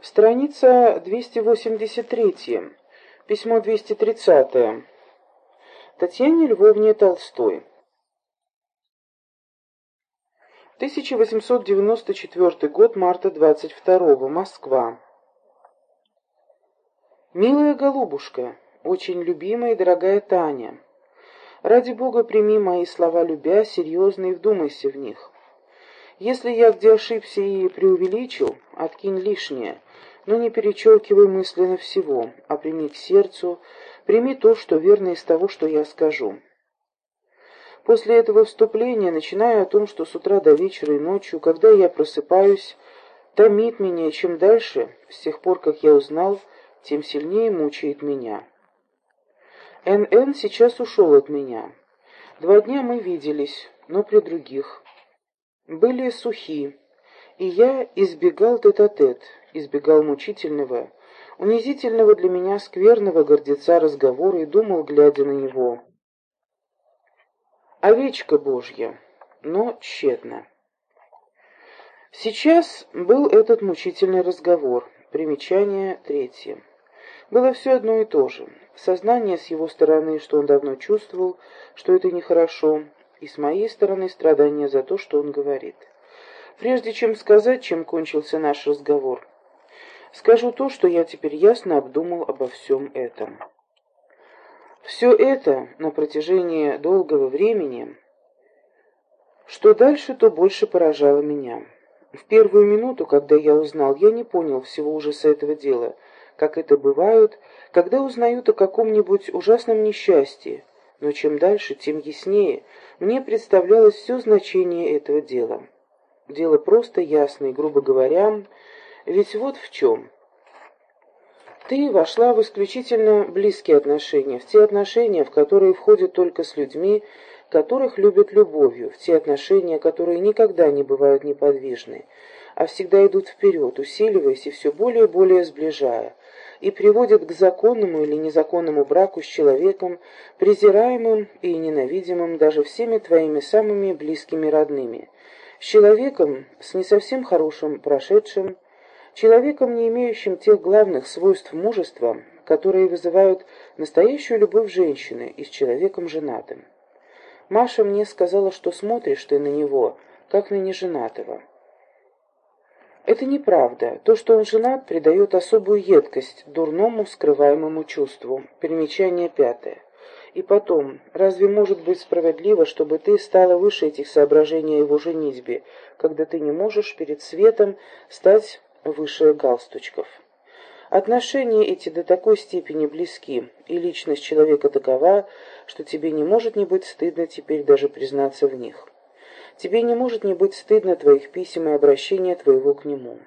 Страница 283. Письмо 230. Татьяне Львовне Толстой. 1894 год, марта 22 Москва. Милая голубушка, очень любимая и дорогая Таня, ради Бога прими мои слова любя, серьезно и вдумайся в них. Если я где ошибся и преувеличил, откинь лишнее, но не перечеркивай мысленно всего, а прими к сердцу, прими то, что верно из того, что я скажу. После этого вступления начинаю о том, что с утра до вечера и ночью, когда я просыпаюсь, томит меня, чем дальше, с тех пор, как я узнал, тем сильнее мучает меня. Н.Н. сейчас ушел от меня. Два дня мы виделись, но при других. Были сухи, и я избегал тет-а-тет, -тет, избегал мучительного, унизительного для меня скверного гордеца разговора и думал, глядя на него — овечка Божья, но тщетно. Сейчас был этот мучительный разговор. Примечание третье. Было все одно и то же. Сознание с его стороны, что он давно чувствовал, что это нехорошо, и с моей стороны страдание за то, что он говорит. Прежде чем сказать, чем кончился наш разговор, скажу то, что я теперь ясно обдумал обо всем этом. Все это на протяжении долгого времени, что дальше, то больше поражало меня. В первую минуту, когда я узнал, я не понял всего ужаса этого дела, как это бывает, когда узнают о каком-нибудь ужасном несчастье, но чем дальше, тем яснее. Мне представлялось все значение этого дела. Дело просто ясное, грубо говоря, ведь вот в чем – ты вошла в исключительно близкие отношения, в те отношения, в которые входят только с людьми, которых любят любовью, в те отношения, которые никогда не бывают неподвижны, а всегда идут вперед, усиливаясь и все более и более сближая, и приводят к законному или незаконному браку с человеком, презираемым и ненавидимым даже всеми твоими самыми близкими родными, с человеком с не совсем хорошим прошедшим, человеком, не имеющим тех главных свойств мужества, которые вызывают настоящую любовь женщины, и с человеком женатым. Маша мне сказала, что смотришь ты на него, как на неженатого. Это неправда. То, что он женат, придает особую едкость дурному скрываемому чувству. Примечание пятое. И потом, разве может быть справедливо, чтобы ты стала выше этих соображений о его женитьбе, когда ты не можешь перед светом стать выше галстучков. Отношения эти до такой степени близки, и личность человека такова, что тебе не может не быть стыдно теперь даже признаться в них. Тебе не может не быть стыдно твоих писем и обращения твоего к нему.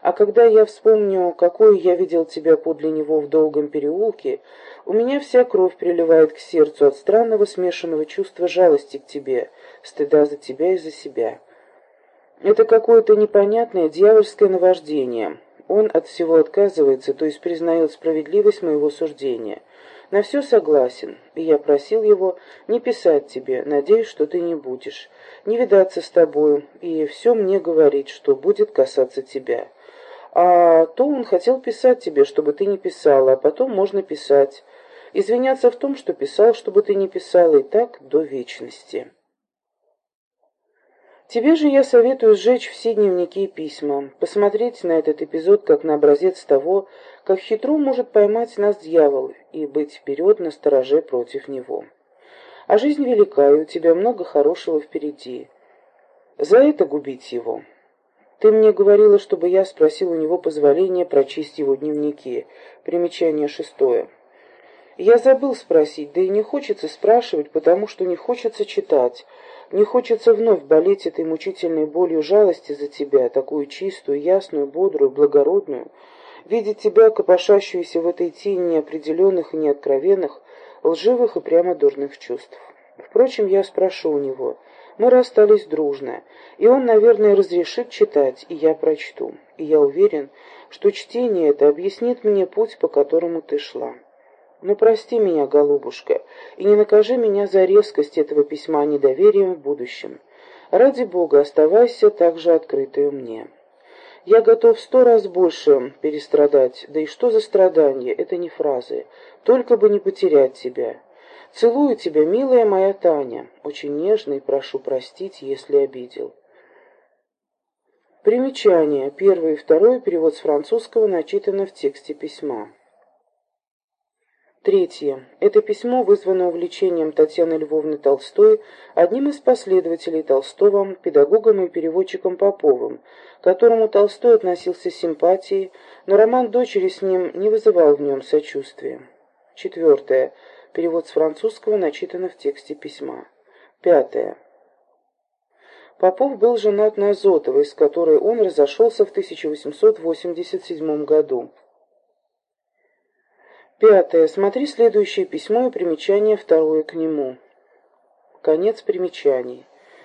А когда я вспомню, какой я видел тебя подле него в долгом переулке, у меня вся кровь приливает к сердцу от странного смешанного чувства жалости к тебе, стыда за тебя и за себя. Это какое-то непонятное дьявольское наваждение. Он от всего отказывается, то есть признает справедливость моего суждения. На все согласен, и я просил его не писать тебе, надеюсь, что ты не будешь, не видаться с тобою, и все мне говорить, что будет касаться тебя. А то он хотел писать тебе, чтобы ты не писала, а потом можно писать. Извиняться в том, что писал, чтобы ты не писала, и так до вечности». Тебе же я советую сжечь все дневники и письма, посмотреть на этот эпизод как на образец того, как хитро может поймать нас дьявол и быть вперед на стороже против него. А жизнь велика, и у тебя много хорошего впереди. За это губить его. Ты мне говорила, чтобы я спросил у него позволения прочесть его дневники. Примечание шестое. Я забыл спросить, да и не хочется спрашивать, потому что не хочется читать. Не хочется вновь болеть этой мучительной болью жалости за тебя, такую чистую, ясную, бодрую, благородную, видеть тебя, копошащуюся в этой тени неопределенных и неоткровенных, лживых и прямо дурных чувств. Впрочем, я спрошу у него. Мы расстались дружно, и он, наверное, разрешит читать, и я прочту. И я уверен, что чтение это объяснит мне путь, по которому ты шла. Но прости меня, голубушка, и не накажи меня за резкость этого письма недоверием в будущем. Ради Бога, оставайся так же открытою мне. Я готов сто раз больше перестрадать. Да и что за страдания? Это не фразы. Только бы не потерять тебя. Целую тебя, милая моя Таня. Очень нежно и прошу простить, если обидел. Примечание. Первый и второй перевод с французского начитано в тексте письма. Третье. Это письмо вызвано увлечением Татьяны Львовны Толстой одним из последователей Толстого, педагогом и переводчиком Поповым, к которому Толстой относился с симпатией, но роман дочери с ним не вызывал в нем сочувствия. Четвертое. Перевод с французского начитано в тексте письма. Пятое. Попов был женат на Азотовой, с которой он разошелся в 1887 году. Пятое. Смотри следующее письмо и примечание второе к нему. Конец примечаний.